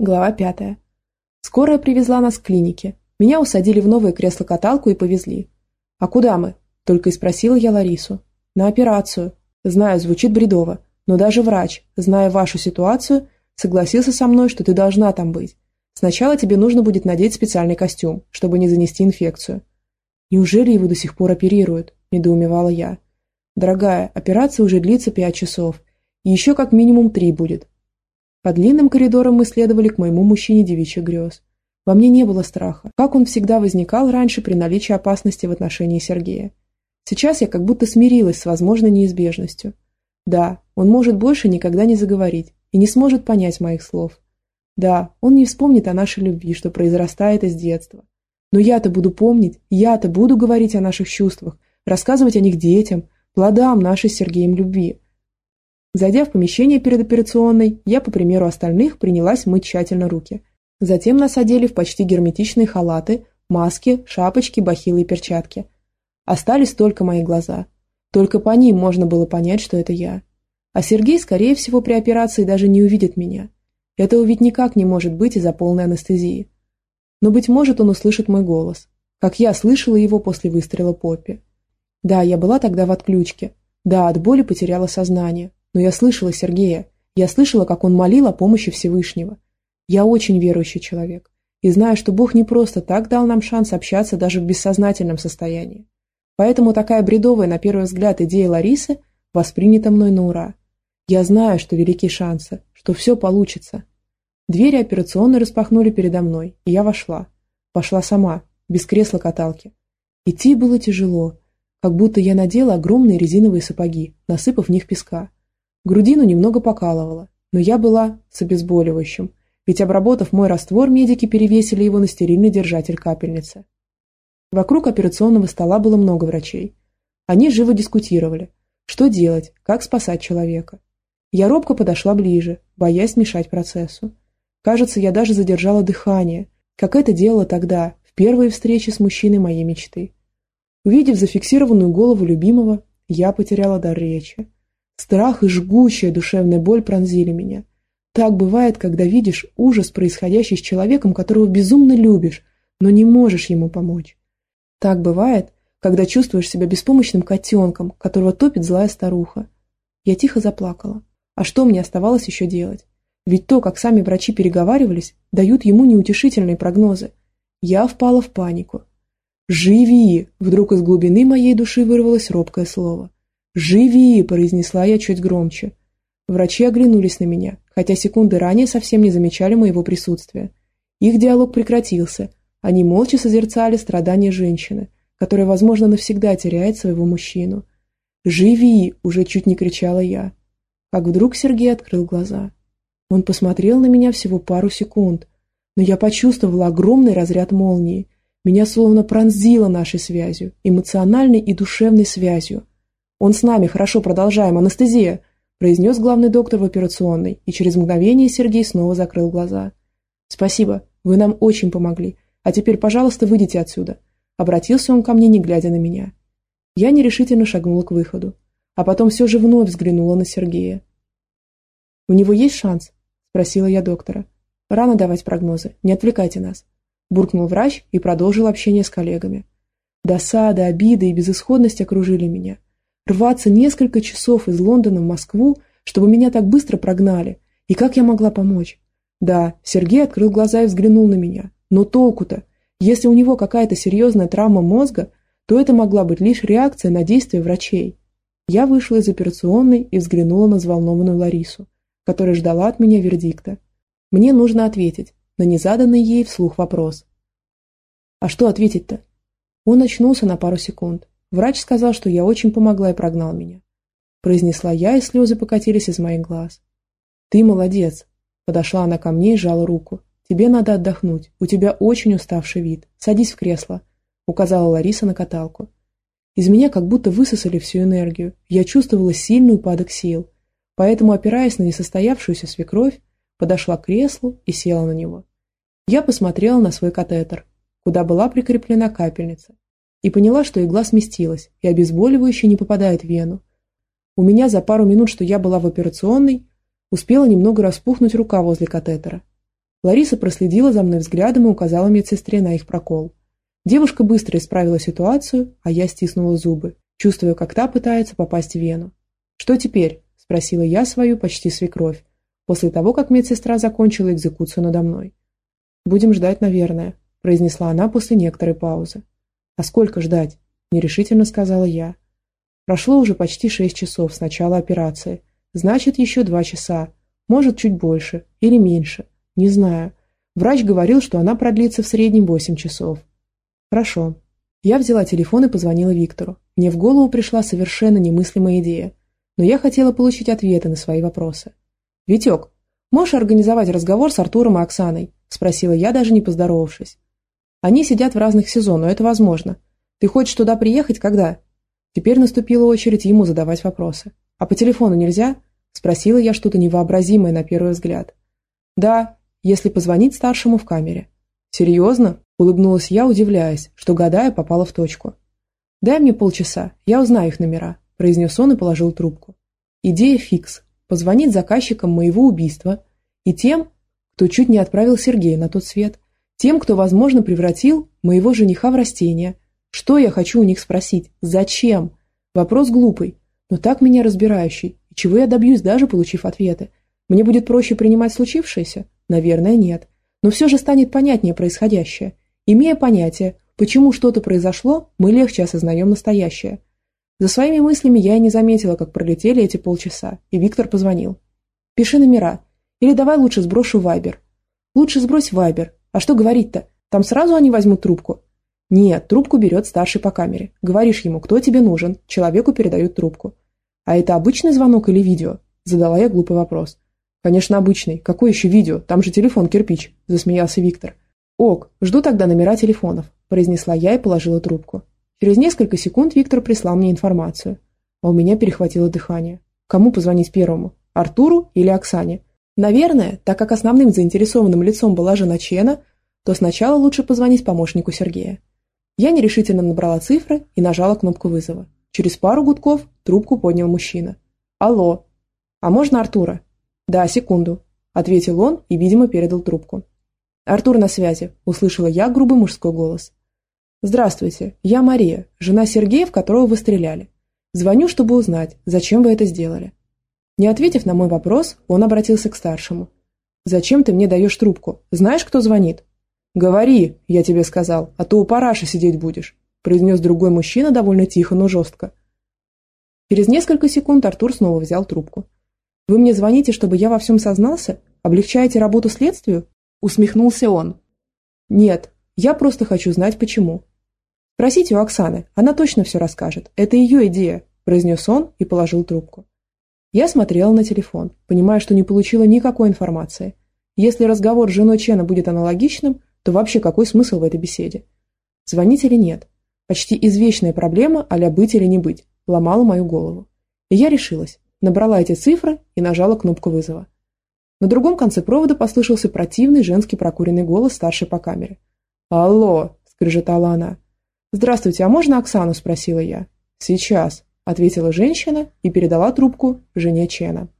Глава пятая. Скорая привезла нас к клинике. Меня усадили в новое кресло-каталку и повезли. «А куда мы?» – только и спросила я Ларису. «На операцию. Знаю, звучит бредово, но даже врач, зная вашу ситуацию, согласился со мной, что ты должна там быть. Сначала тебе нужно будет надеть специальный костюм, чтобы не занести инфекцию». «Неужели его до сих пор оперируют?» – недоумевала я. «Дорогая, операция уже длится пять часов. И еще как минимум три будет. По длинным коридорам мы следовали к моему мужчине девичьих грез. Во мне не было страха, как он всегда возникал раньше при наличии опасности в отношении Сергея. Сейчас я как будто смирилась с возможной неизбежностью. Да, он может больше никогда не заговорить и не сможет понять моих слов. Да, он не вспомнит о нашей любви, что произрастает из детства. Но я-то буду помнить, я-то буду говорить о наших чувствах, рассказывать о них детям, плодам нашей с Сергеем любви – Зайдя в помещение перед операционной, я, по примеру остальных, принялась мыть тщательно руки. Затем нас одели в почти герметичные халаты, маски, шапочки, бахилы и перчатки. Остались только мои глаза. Только по ним можно было понять, что это я. А Сергей, скорее всего, при операции даже не увидит меня. Этого ведь никак не может быть из-за полной анестезии. Но, быть может, он услышит мой голос, как я слышала его после выстрела Поппи. Да, я была тогда в отключке. Да, от боли потеряла сознание. Но я слышала Сергея. Я слышала, как он молил о помощи Всевышнего. Я очень верующий человек. И знаю, что Бог не просто так дал нам шанс общаться даже в бессознательном состоянии. Поэтому такая бредовая, на первый взгляд, идея Ларисы воспринята мной на ура. Я знаю, что велики шансы, что все получится. Двери операционной распахнули передо мной, и я вошла. Пошла сама, без кресла-каталки. Идти было тяжело, как будто я надела огромные резиновые сапоги, насыпав в них песка. Грудину немного покалывало, но я была с обезболивающим, ведь обработав мой раствор, медики перевесили его на стерильный держатель капельницы. Вокруг операционного стола было много врачей. Они живо дискутировали, что делать, как спасать человека. Я робко подошла ближе, боясь мешать процессу. Кажется, я даже задержала дыхание, как это делала тогда, в первой встрече с мужчиной моей мечты. Увидев зафиксированную голову любимого, я потеряла дар речи. Страх и жгучая душевная боль пронзили меня. Так бывает, когда видишь ужас, происходящий с человеком, которого безумно любишь, но не можешь ему помочь. Так бывает, когда чувствуешь себя беспомощным котенком, которого топит злая старуха. Я тихо заплакала. А что мне оставалось еще делать? Ведь то, как сами врачи переговаривались, дают ему неутешительные прогнозы. Я впала в панику. «Живи!» – вдруг из глубины моей души вырвалось робкое слово. «Живи!» – произнесла я чуть громче. Врачи оглянулись на меня, хотя секунды ранее совсем не замечали моего присутствия. Их диалог прекратился. Они молча созерцали страдания женщины, которая, возможно, навсегда теряет своего мужчину. «Живи!» – уже чуть не кричала я. Как вдруг Сергей открыл глаза. Он посмотрел на меня всего пару секунд, но я почувствовала огромный разряд молнии. Меня словно пронзило нашей связью, эмоциональной и душевной связью. «Он с нами, хорошо, продолжаем, анестезия!» произнес главный доктор в операционной, и через мгновение Сергей снова закрыл глаза. «Спасибо, вы нам очень помогли. А теперь, пожалуйста, выйдите отсюда». Обратился он ко мне, не глядя на меня. Я нерешительно шагнула к выходу, а потом все же вновь взглянула на Сергея. «У него есть шанс?» – спросила я доктора. «Рано давать прогнозы, не отвлекайте нас», – буркнул врач и продолжил общение с коллегами. Досада, обида и безысходность окружили меня – Рваться несколько часов из Лондона в Москву, чтобы меня так быстро прогнали. И как я могла помочь? Да, Сергей открыл глаза и взглянул на меня. Но толку-то? Если у него какая-то серьезная травма мозга, то это могла быть лишь реакция на действия врачей. Я вышла из операционной и взглянула на взволнованную Ларису, которая ждала от меня вердикта. Мне нужно ответить на незаданный ей вслух вопрос. А что ответить-то? Он очнулся на пару секунд, Врач сказал, что я очень помогла и прогнал меня. Произнесла я, и слезы покатились из моих глаз. «Ты молодец!» Подошла она ко мне и сжала руку. «Тебе надо отдохнуть. У тебя очень уставший вид. Садись в кресло», — указала Лариса на каталку. Из меня как будто высосали всю энергию. Я чувствовала сильный упадок сил. Поэтому, опираясь на несостоявшуюся свекровь, подошла к креслу и села на него. Я посмотрела на свой катетер, куда была прикреплена капельница, и поняла, что игла сместилась, и обезболивающее не попадает в вену. У меня за пару минут, что я была в операционной, успела немного распухнуть рука возле катетера. Лариса проследила за мной взглядом и указала медсестре на их прокол. Девушка быстро исправила ситуацию, а я стиснула зубы, чувствуя, как та пытается попасть в вену. «Что теперь?» – спросила я свою почти свекровь, после того, как медсестра закончила экзекуцию надо мной. «Будем ждать, наверное», – произнесла она после некоторой паузы. «А сколько ждать?» – нерешительно сказала я. Прошло уже почти шесть часов с начала операции. Значит, еще два часа. Может, чуть больше. Или меньше. Не знаю. Врач говорил, что она продлится в среднем восемь часов. Хорошо. Я взяла телефон и позвонила Виктору. Мне в голову пришла совершенно немыслимая идея. Но я хотела получить ответы на свои вопросы. «Витек, можешь организовать разговор с Артуром и Оксаной?» – спросила я, даже не поздоровавшись. «Они сидят в разных сезонах, но это возможно. Ты хочешь туда приехать когда?» Теперь наступила очередь ему задавать вопросы. «А по телефону нельзя?» – спросила я что-то невообразимое на первый взгляд. «Да, если позвонить старшему в камере». «Серьезно?» – улыбнулась я, удивляясь, что гадая попала в точку. «Дай мне полчаса, я узнаю их номера», – произнес он и положил трубку. Идея фикс – позвонить заказчикам моего убийства и тем, кто чуть не отправил Сергея на тот свет, тем, кто, возможно, превратил моего жениха в растение – что я хочу у них спросить? Зачем? Вопрос глупый, но так меня разбирающий. И чего я добьюсь, даже получив ответы? Мне будет проще принимать случившееся? Наверное, нет. Но все же станет понятнее происходящее. Имея понятие, почему что-то произошло, мы легче осознаем настоящее. За своими мыслями я и не заметила, как пролетели эти полчаса, и Виктор позвонил. «Пиши номера. Или давай лучше сброшу Вайбер». «Лучше сбрось Вайбер. А что говорить-то? Там сразу они возьмут трубку?» Нет, трубку берет старший по камере. Говоришь ему, кто тебе нужен, человеку передают трубку. А это обычный звонок или видео? Задала я глупый вопрос. Конечно, обычный. Какой еще видео? Там же телефон кирпич, засмеялся Виктор. Ок, жду тогда номера телефонов, произнесла я и положила трубку. Через несколько секунд Виктор прислал мне информацию. А у меня перехватило дыхание. Кому позвонить первому? Артуру или Оксане? Наверное, так как основным заинтересованным лицом была жена Чена, то сначала лучше позвонить помощнику Сергея. Я нерешительно набрала цифры и нажала кнопку вызова. Через пару гудков трубку поднял мужчина. «Алло. А можно Артура?» «Да, секунду», – ответил он и, видимо, передал трубку. «Артур на связи», – услышала я грубый мужской голос. «Здравствуйте, я Мария, жена Сергея, в которого вы стреляли. Звоню, чтобы узнать, зачем вы это сделали». Не ответив на мой вопрос, он обратился к старшему. «Зачем ты мне даешь трубку? Знаешь, кто звонит?» «Говори, я тебе сказал, а то у параши сидеть будешь», произнес другой мужчина довольно тихо, но жестко. Через несколько секунд Артур снова взял трубку. «Вы мне звоните, чтобы я во всем сознался? Облегчаете работу следствию?» Усмехнулся он. «Нет, я просто хочу знать, почему». «Спросите у Оксаны, она точно все расскажет. Это ее идея», произнес он и положил трубку. Я смотрела на телефон, понимая, что не получила никакой информации. Если разговор с женой Чена будет аналогичным, то вообще какой смысл в этой беседе? Звонить или нет? Почти извечная проблема а быть или не быть ломала мою голову. И я решилась, набрала эти цифры и нажала кнопку вызова. На другом конце провода послышался противный женский прокуренный голос старшей по камере. «Алло!» – скрежетала она. «Здравствуйте, а можно Оксану?» – спросила я. «Сейчас», – ответила женщина и передала трубку жене Чена.